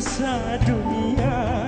dosa dunia.